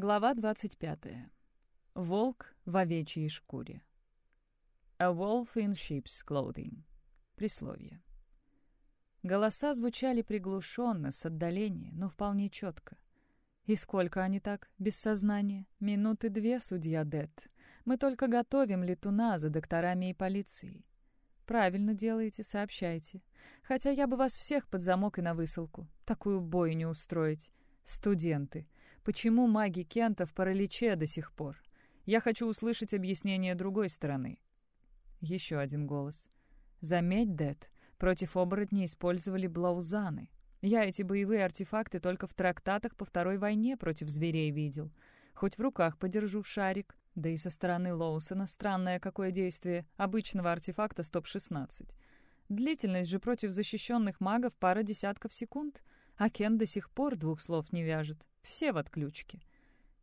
Глава 25. Волк в овечьей шкуре. A wolf in sheep's clothing. Присловие. Голоса звучали приглушенно, с отдаления, но вполне четко. И сколько они так, без сознания? Минуты две, судья Дед. Мы только готовим летуна за докторами и полицией. Правильно делаете, сообщайте. Хотя я бы вас всех под замок и на высылку. Такую бойню устроить. Студенты. Почему маги Кента в параличе до сих пор? Я хочу услышать объяснение другой стороны. Еще один голос. Заметь, Дэд, против оборотней использовали блаузаны. Я эти боевые артефакты только в трактатах по Второй войне против зверей видел. Хоть в руках подержу шарик. Да и со стороны Лоусона странное какое действие обычного артефакта стоп-16. Длительность же против защищенных магов пара десятков секунд, а Кен до сих пор двух слов не вяжет. Все в отключке.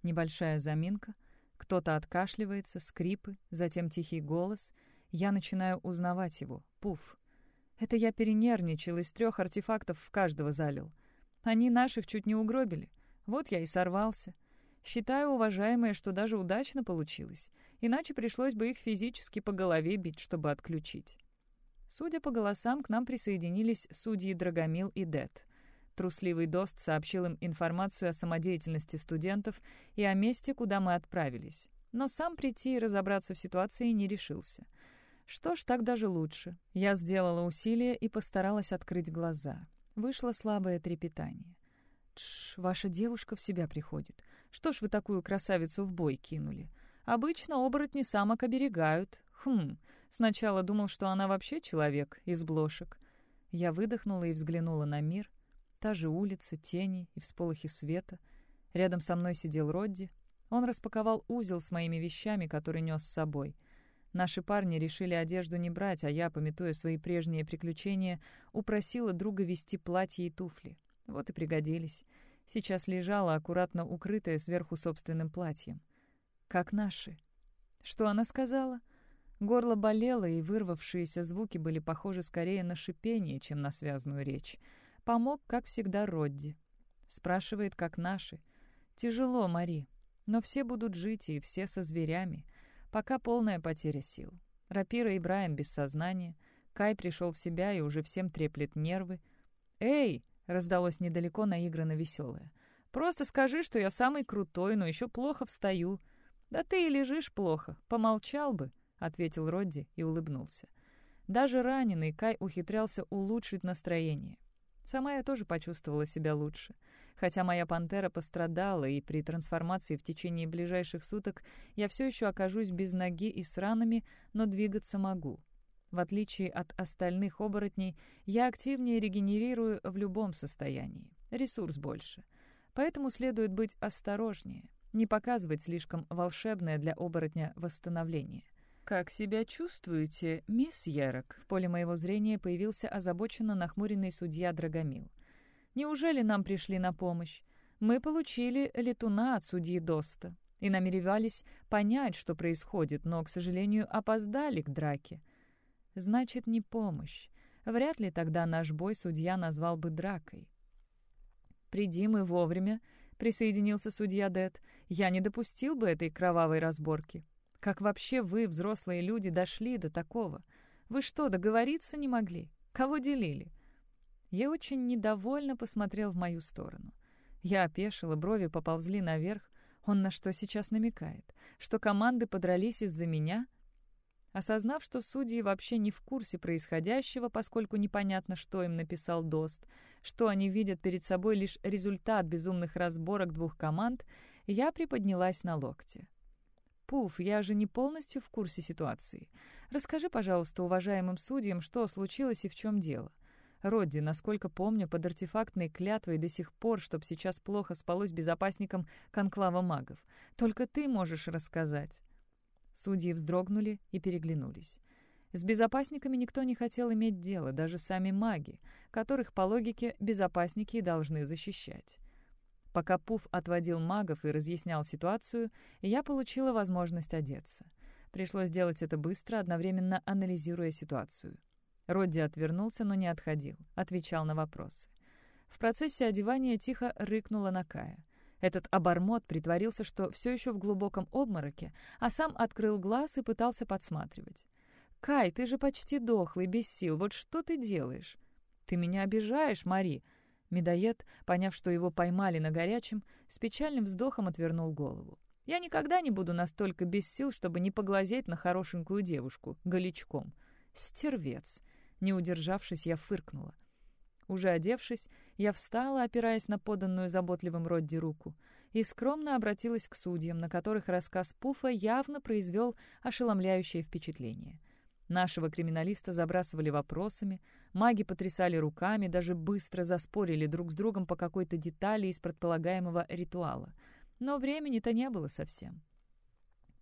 Небольшая заминка. Кто-то откашливается, скрипы, затем тихий голос. Я начинаю узнавать его. Пуф. Это я перенервничал, из трех артефактов в каждого залил. Они наших чуть не угробили. Вот я и сорвался. Считаю, уважаемые, что даже удачно получилось. Иначе пришлось бы их физически по голове бить, чтобы отключить. Судя по голосам, к нам присоединились судьи Драгомил и Дет. Трусливый Дост сообщил им информацию о самодеятельности студентов и о месте, куда мы отправились. Но сам прийти и разобраться в ситуации не решился. Что ж, так даже лучше. Я сделала усилие и постаралась открыть глаза. Вышло слабое трепетание. «Тш, ваша девушка в себя приходит. Что ж вы такую красавицу в бой кинули? Обычно оборотни самок оберегают. Хм, сначала думал, что она вообще человек из блошек». Я выдохнула и взглянула на мир, Та же улица, тени и всполохи света. Рядом со мной сидел Родди. Он распаковал узел с моими вещами, который нес с собой. Наши парни решили одежду не брать, а я, пометуя свои прежние приключения, упросила друга вести платье и туфли. Вот и пригодились. Сейчас лежала, аккуратно укрытая сверху собственным платьем. Как наши. Что она сказала? Горло болело, и вырвавшиеся звуки были похожи скорее на шипение, чем на связную речь. Помог, как всегда, Родди. Спрашивает, как наши. Тяжело, Мари. Но все будут жить, и все со зверями. Пока полная потеря сил. Рапира и Брайан без сознания. Кай пришел в себя и уже всем треплет нервы. «Эй!» — раздалось недалеко наигранно веселое. «Просто скажи, что я самый крутой, но еще плохо встаю». «Да ты и лежишь плохо. Помолчал бы», — ответил Родди и улыбнулся. Даже раненый Кай ухитрялся улучшить настроение. Сама я тоже почувствовала себя лучше. Хотя моя пантера пострадала, и при трансформации в течение ближайших суток я все еще окажусь без ноги и с ранами, но двигаться могу. В отличие от остальных оборотней, я активнее регенерирую в любом состоянии. Ресурс больше. Поэтому следует быть осторожнее, не показывать слишком волшебное для оборотня восстановление. «Как себя чувствуете, мисс Ярок?» В поле моего зрения появился озабоченно нахмуренный судья Драгомил. «Неужели нам пришли на помощь? Мы получили летуна от судьи Доста и намеревались понять, что происходит, но, к сожалению, опоздали к драке. Значит, не помощь. Вряд ли тогда наш бой судья назвал бы дракой. «Приди мы вовремя», — присоединился судья Дед. «Я не допустил бы этой кровавой разборки. Как вообще вы, взрослые люди, дошли до такого? Вы что, договориться не могли? Кого делили?» Я очень недовольно посмотрел в мою сторону. Я опешила, брови поползли наверх. Он на что сейчас намекает? Что команды подрались из-за меня? Осознав, что судьи вообще не в курсе происходящего, поскольку непонятно, что им написал Дост, что они видят перед собой лишь результат безумных разборок двух команд, я приподнялась на локте. «Пуф, я же не полностью в курсе ситуации. Расскажи, пожалуйста, уважаемым судьям, что случилось и в чем дело. Родди, насколько помню, под артефактной клятвой до сих пор, чтоб сейчас плохо спалось безопасникам конклава магов. Только ты можешь рассказать». Судьи вздрогнули и переглянулись. С безопасниками никто не хотел иметь дело, даже сами маги, которых, по логике, безопасники и должны защищать. Пока Пуф отводил магов и разъяснял ситуацию, я получила возможность одеться. Пришлось делать это быстро, одновременно анализируя ситуацию. Родди отвернулся, но не отходил, отвечал на вопросы. В процессе одевания тихо рыкнула на Кая. Этот обормот притворился, что все еще в глубоком обмороке, а сам открыл глаз и пытался подсматривать. «Кай, ты же почти дохлый, без сил, вот что ты делаешь?» «Ты меня обижаешь, Мари!» Медоед, поняв, что его поймали на горячем, с печальным вздохом отвернул голову. «Я никогда не буду настолько без сил, чтобы не поглазеть на хорошенькую девушку, голичком. Стервец!» Не удержавшись, я фыркнула. Уже одевшись, я встала, опираясь на поданную заботливым Родди руку, и скромно обратилась к судьям, на которых рассказ Пуфа явно произвел ошеломляющее впечатление. Нашего криминалиста забрасывали вопросами, маги потрясали руками, даже быстро заспорили друг с другом по какой-то детали из предполагаемого ритуала. Но времени-то не было совсем.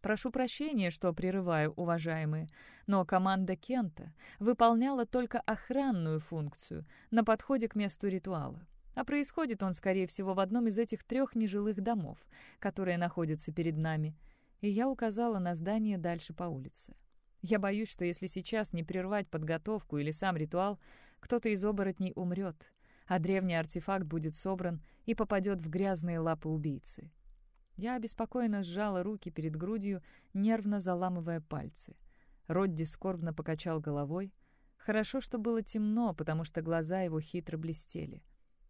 Прошу прощения, что прерываю, уважаемые, но команда Кента выполняла только охранную функцию на подходе к месту ритуала. А происходит он, скорее всего, в одном из этих трех нежилых домов, которые находятся перед нами. И я указала на здание дальше по улице. Я боюсь, что если сейчас не прервать подготовку или сам ритуал, кто-то из оборотней умрет, а древний артефакт будет собран и попадет в грязные лапы убийцы. Я обеспокоенно сжала руки перед грудью, нервно заламывая пальцы. Родди скорбно покачал головой. Хорошо, что было темно, потому что глаза его хитро блестели.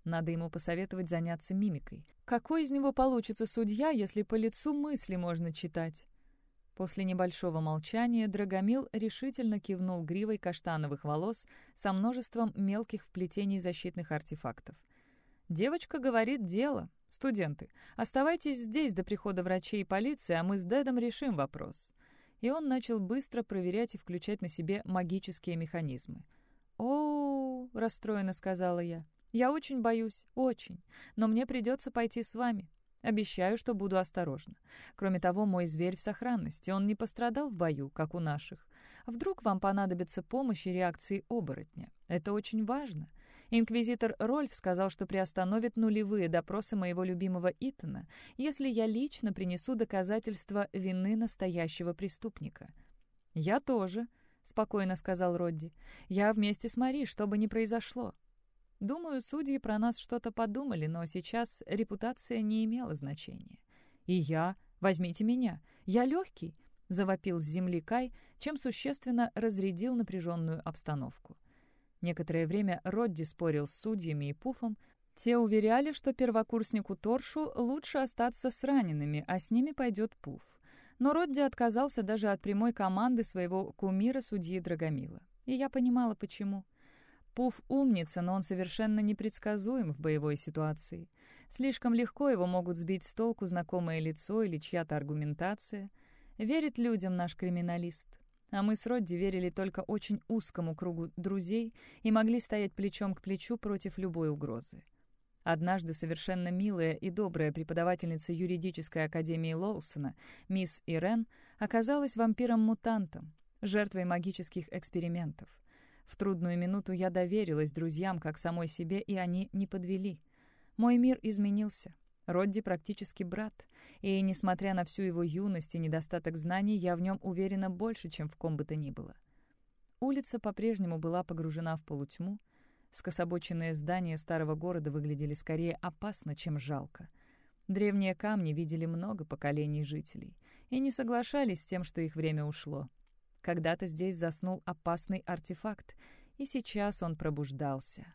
Надо ему посоветовать заняться мимикой. Какой из него получится судья, если по лицу мысли можно читать? После небольшого молчания Драгомил решительно кивнул гривой каштановых волос со множеством мелких вплетений защитных артефактов. «Девочка говорит дело. «Студенты, оставайтесь здесь до прихода врачей и полиции, а мы с Дэдом решим вопрос». И он начал быстро проверять и включать на себе магические механизмы. «О, — расстроенно сказала я, — я очень боюсь, очень, но мне придется пойти с вами. Обещаю, что буду осторожна. Кроме того, мой зверь в сохранности, он не пострадал в бою, как у наших. Вдруг вам понадобится помощь и реакции оборотня. Это очень важно. Инквизитор Рольф сказал, что приостановит нулевые допросы моего любимого Итана, если я лично принесу доказательства вины настоящего преступника. «Я тоже», — спокойно сказал Родди. «Я вместе с Мари, что бы ни произошло». Думаю, судьи про нас что-то подумали, но сейчас репутация не имела значения. «И я? Возьмите меня. Я легкий», — завопил с земли Кай, чем существенно разрядил напряженную обстановку. Некоторое время Родди спорил с судьями и Пуфом. Те уверяли, что первокурснику Торшу лучше остаться с ранеными, а с ними пойдет Пуф. Но Родди отказался даже от прямой команды своего кумира судьи Драгомила. И я понимала, почему. Пуф умница, но он совершенно непредсказуем в боевой ситуации. Слишком легко его могут сбить с толку знакомое лицо или чья-то аргументация. Верит людям наш криминалист а мы с Родди верили только очень узкому кругу друзей и могли стоять плечом к плечу против любой угрозы. Однажды совершенно милая и добрая преподавательница юридической академии Лоусона, мисс Ирен, оказалась вампиром-мутантом, жертвой магических экспериментов. В трудную минуту я доверилась друзьям как самой себе, и они не подвели. Мой мир изменился. Родди практически брат, и, несмотря на всю его юность и недостаток знаний, я в нем уверена больше, чем в ком бы то ни было. Улица по-прежнему была погружена в полутьму. Скособоченные здания старого города выглядели скорее опасно, чем жалко. Древние камни видели много поколений жителей и не соглашались с тем, что их время ушло. Когда-то здесь заснул опасный артефакт, и сейчас он пробуждался.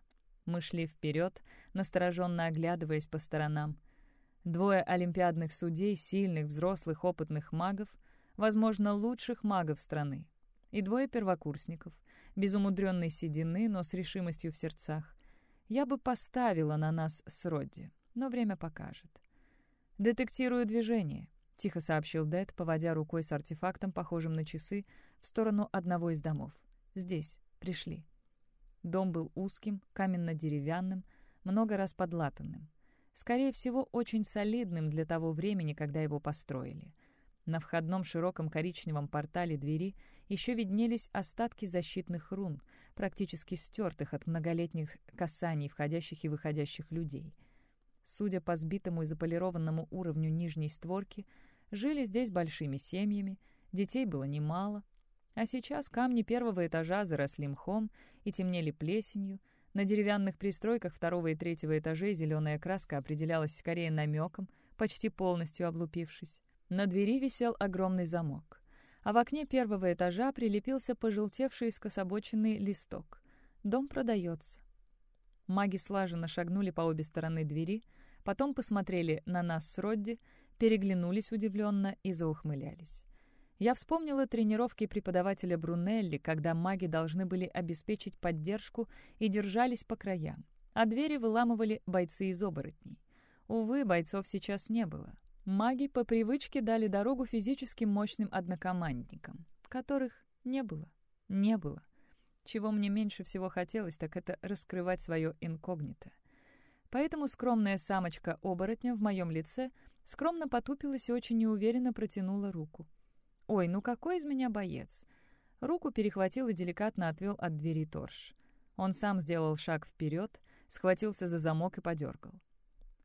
Мы шли вперед, настороженно оглядываясь по сторонам. Двое олимпиадных судей, сильных, взрослых, опытных магов, возможно, лучших магов страны. И двое первокурсников, без умудренной седины, но с решимостью в сердцах. Я бы поставила на нас с Родди, но время покажет. «Детектирую движение», — тихо сообщил Дэд, поводя рукой с артефактом, похожим на часы, в сторону одного из домов. «Здесь. Пришли». Дом был узким, каменно-деревянным, много раз подлатанным скорее всего, очень солидным для того времени, когда его построили. На входном широком коричневом портале двери еще виднелись остатки защитных рун, практически стертых от многолетних касаний входящих и выходящих людей. Судя по сбитому и заполированному уровню нижней створки, жили здесь большими семьями, детей было немало, а сейчас камни первого этажа заросли мхом и темнели плесенью, на деревянных пристройках второго и третьего этажей зеленая краска определялась скорее намеком, почти полностью облупившись. На двери висел огромный замок, а в окне первого этажа прилепился пожелтевший скособоченный листок. Дом продается. Маги слаженно шагнули по обе стороны двери, потом посмотрели на нас с Родди, переглянулись удивленно и заухмылялись. Я вспомнила тренировки преподавателя Брунелли, когда маги должны были обеспечить поддержку и держались по краям, а двери выламывали бойцы из оборотней. Увы, бойцов сейчас не было. Маги по привычке дали дорогу физическим мощным однокомандникам, которых не было. Не было. Чего мне меньше всего хотелось, так это раскрывать свое инкогнито. Поэтому скромная самочка оборотня в моем лице скромно потупилась и очень неуверенно протянула руку. «Ой, ну какой из меня боец!» Руку перехватил и деликатно отвел от двери торж. Он сам сделал шаг вперед, схватился за замок и подергал.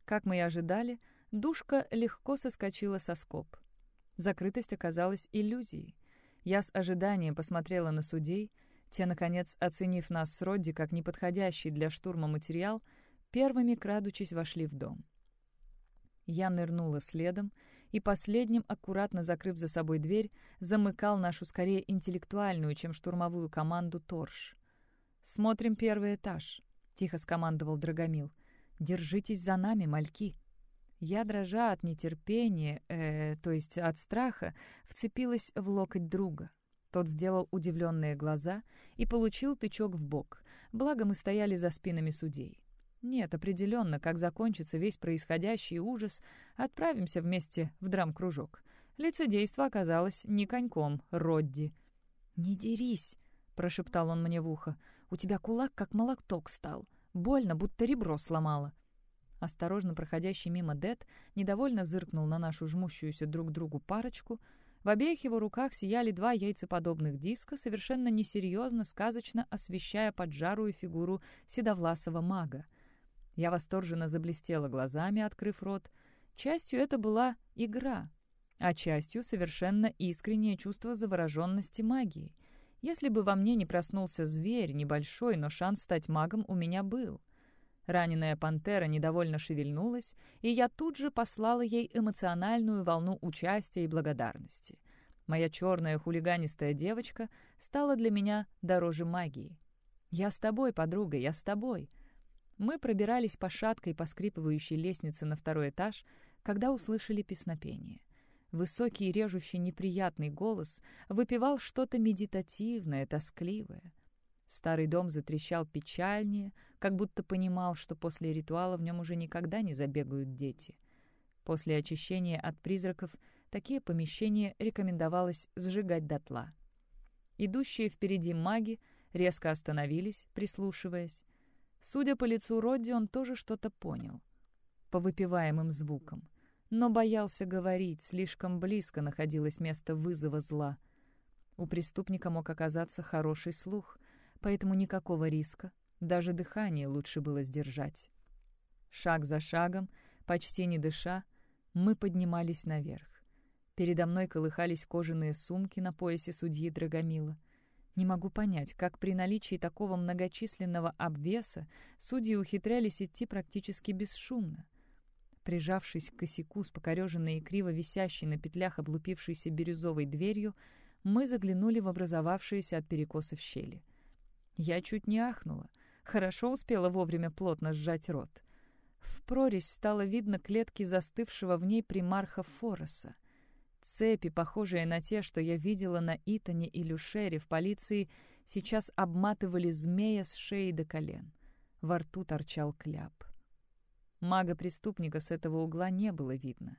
Как мы и ожидали, душка легко соскочила со скоб. Закрытость оказалась иллюзией. Я с ожиданием посмотрела на судей, те, наконец, оценив нас с Родди как неподходящий для штурма материал, первыми, крадучись, вошли в дом. Я нырнула следом и последним, аккуратно закрыв за собой дверь, замыкал нашу скорее интеллектуальную, чем штурмовую команду Торш. «Смотрим первый этаж», — тихо скомандовал Драгомил. «Держитесь за нами, мальки». Я, дрожа от нетерпения, э, то есть от страха, вцепилась в локоть друга. Тот сделал удивленные глаза и получил тычок в бок, благо мы стояли за спинами судей. Нет, определенно, как закончится весь происходящий ужас, отправимся вместе в драм-кружок. Лицедейство оказалось не коньком, Родди. «Не дерись!» — прошептал он мне в ухо. «У тебя кулак как молоток стал. Больно, будто ребро сломало». Осторожно проходящий мимо Дед недовольно зыркнул на нашу жмущуюся друг другу парочку. В обеих его руках сияли два яйцеподобных диска, совершенно несерьезно, сказочно освещая поджарую фигуру седовласого мага. Я восторженно заблестела глазами, открыв рот. Частью это была игра, а частью совершенно искреннее чувство завороженности магией. Если бы во мне не проснулся зверь, небольшой, но шанс стать магом у меня был. Раненая пантера недовольно шевельнулась, и я тут же послала ей эмоциональную волну участия и благодарности. Моя черная хулиганистая девочка стала для меня дороже магии. «Я с тобой, подруга, я с тобой», мы пробирались по шаткой, поскрипывающей лестнице на второй этаж, когда услышали песнопение. Высокий, режущий, неприятный голос выпивал что-то медитативное, тоскливое. Старый дом затрещал печальнее, как будто понимал, что после ритуала в нем уже никогда не забегают дети. После очищения от призраков такие помещения рекомендовалось сжигать дотла. Идущие впереди маги резко остановились, прислушиваясь. Судя по лицу Родди, он тоже что-то понял. По выпиваемым звукам. Но боялся говорить, слишком близко находилось место вызова зла. У преступника мог оказаться хороший слух, поэтому никакого риска, даже дыхание лучше было сдержать. Шаг за шагом, почти не дыша, мы поднимались наверх. Передо мной колыхались кожаные сумки на поясе судьи Драгомила — не могу понять, как при наличии такого многочисленного обвеса судьи ухитрялись идти практически бесшумно. Прижавшись к косяку с покореженной и криво висящей на петлях облупившейся бирюзовой дверью, мы заглянули в образовавшиеся от перекосов щели. Я чуть не ахнула. Хорошо успела вовремя плотно сжать рот. В прорезь стало видно клетки застывшего в ней примарха Фороса. Цепи, похожие на те, что я видела на Итане и Люшере в полиции, сейчас обматывали змея с шеи до колен. Во рту торчал кляп. Мага-преступника с этого угла не было видно.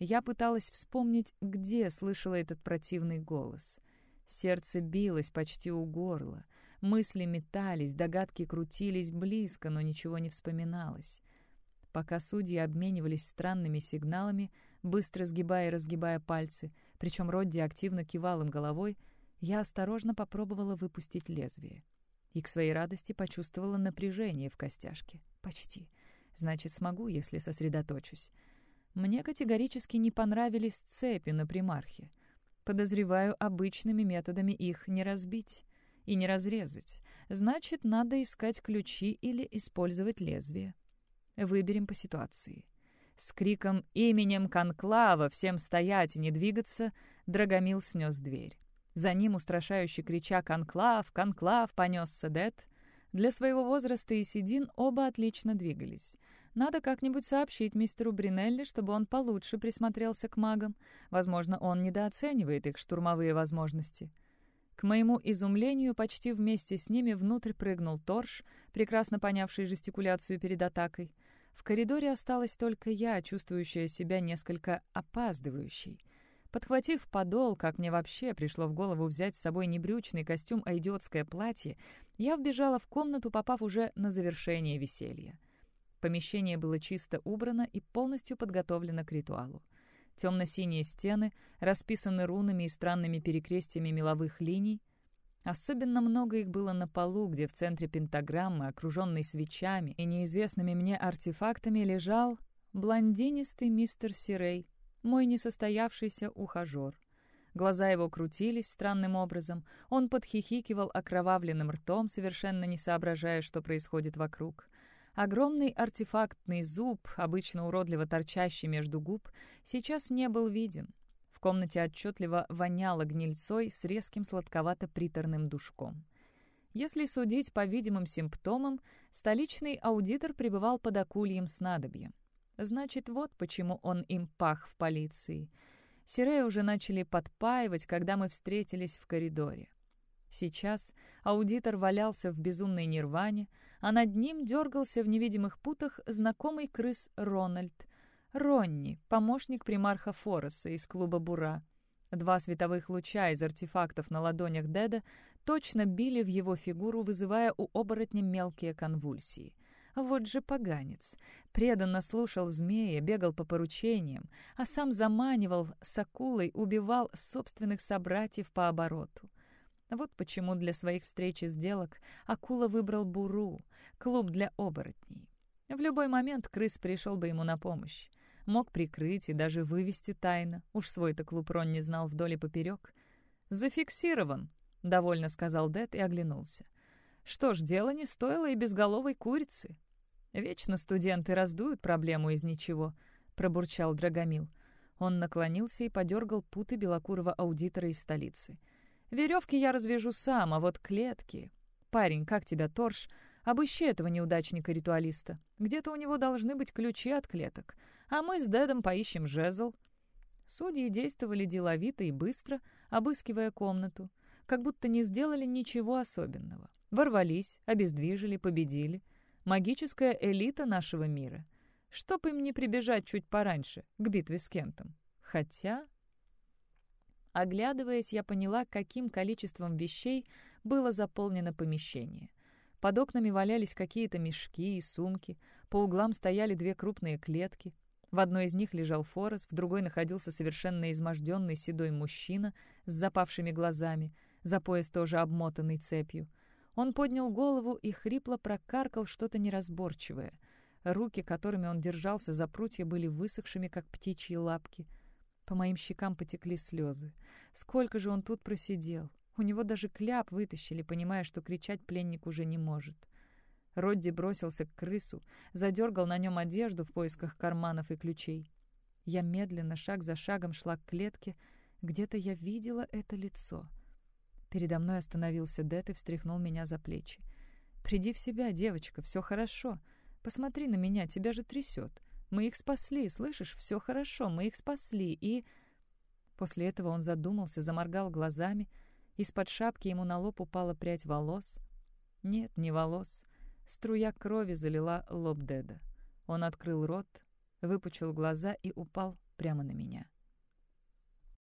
Я пыталась вспомнить, где слышала этот противный голос. Сердце билось почти у горла. Мысли метались, догадки крутились близко, но ничего не вспоминалось. Пока судьи обменивались странными сигналами, быстро сгибая и разгибая пальцы, причем Родди активно кивал им головой, я осторожно попробовала выпустить лезвие. И к своей радости почувствовала напряжение в костяшке. Почти. Значит, смогу, если сосредоточусь. Мне категорически не понравились цепи на примархе. Подозреваю, обычными методами их не разбить и не разрезать. Значит, надо искать ключи или использовать лезвие. Выберем по ситуации. С криком «Именем Конклава! Всем стоять и не двигаться!» Драгомил снес дверь. За ним, устрашающе крича «Конклав! Конклав!» понесся Дед. Для своего возраста и Сидин оба отлично двигались. Надо как-нибудь сообщить мистеру Бринелли, чтобы он получше присмотрелся к магам. Возможно, он недооценивает их штурмовые возможности. К моему изумлению, почти вместе с ними внутрь прыгнул Торш, прекрасно понявший жестикуляцию перед атакой. В коридоре осталась только я, чувствующая себя несколько опаздывающей. Подхватив подол, как мне вообще пришло в голову взять с собой не брючный костюм, а идиотское платье, я вбежала в комнату, попав уже на завершение веселья. Помещение было чисто убрано и полностью подготовлено к ритуалу. Темно-синие стены расписаны рунами и странными перекрестиями меловых линий. Особенно много их было на полу, где в центре пентаграммы, окруженной свечами и неизвестными мне артефактами, лежал блондинистый мистер Сирей, мой несостоявшийся ухажер. Глаза его крутились странным образом. Он подхихикивал окровавленным ртом, совершенно не соображая, что происходит вокруг. Огромный артефактный зуб, обычно уродливо торчащий между губ, сейчас не был виден. В комнате отчетливо воняло гнильцой с резким сладковато-приторным душком. Если судить по видимым симптомам, столичный аудитор пребывал под акульем снадобьем. Значит, вот почему он им пах в полиции. Сирея уже начали подпаивать, когда мы встретились в коридоре. Сейчас аудитор валялся в безумной нирване, а над ним дергался в невидимых путах знакомый крыс Рональд. Ронни, помощник примарха Фореса из клуба «Бура». Два световых луча из артефактов на ладонях Деда точно били в его фигуру, вызывая у оборотня мелкие конвульсии. Вот же поганец. Преданно слушал змея, бегал по поручениям, а сам заманивал с акулой, убивал собственных собратьев по обороту. Вот почему для своих встреч и сделок акула выбрал Буру, клуб для оборотней. В любой момент крыс пришел бы ему на помощь. Мог прикрыть и даже вывести тайно. Уж свой-то клуб Рон не знал вдоль и поперек. «Зафиксирован», — довольно сказал Дед и оглянулся. «Что ж, дело не стоило и безголовой курицы». «Вечно студенты раздуют проблему из ничего», — пробурчал Драгомил. Он наклонился и подергал путы белокурого аудитора из столицы — Веревки я развяжу сам, а вот клетки... Парень, как тебя, Торш? Обыщи этого неудачника-ритуалиста. Где-то у него должны быть ключи от клеток. А мы с Дедом поищем жезл». Судьи действовали деловито и быстро, обыскивая комнату, как будто не сделали ничего особенного. Ворвались, обездвижили, победили. Магическая элита нашего мира. Чтоб им не прибежать чуть пораньше, к битве с Кентом. Хотя... Оглядываясь, я поняла, каким количеством вещей было заполнено помещение. Под окнами валялись какие-то мешки и сумки, по углам стояли две крупные клетки. В одной из них лежал Форес, в другой находился совершенно изможденный седой мужчина с запавшими глазами, за пояс тоже обмотанный цепью. Он поднял голову и хрипло прокаркал что-то неразборчивое. Руки, которыми он держался за прутья, были высохшими, как птичьи лапки — по моим щекам потекли слезы. Сколько же он тут просидел? У него даже кляп вытащили, понимая, что кричать пленник уже не может. Родди бросился к крысу, задергал на нем одежду в поисках карманов и ключей. Я медленно, шаг за шагом шла к клетке. Где-то я видела это лицо. Передо мной остановился Дэд и встряхнул меня за плечи. «Приди в себя, девочка, все хорошо. Посмотри на меня, тебя же трясет. Мы их спасли, слышишь? Все хорошо, мы их спасли, и...» После этого он задумался, заморгал глазами. Из-под шапки ему на лоб упала прядь волос. Нет, не волос. Струя крови залила лоб Деда. Он открыл рот, выпучил глаза и упал прямо на меня.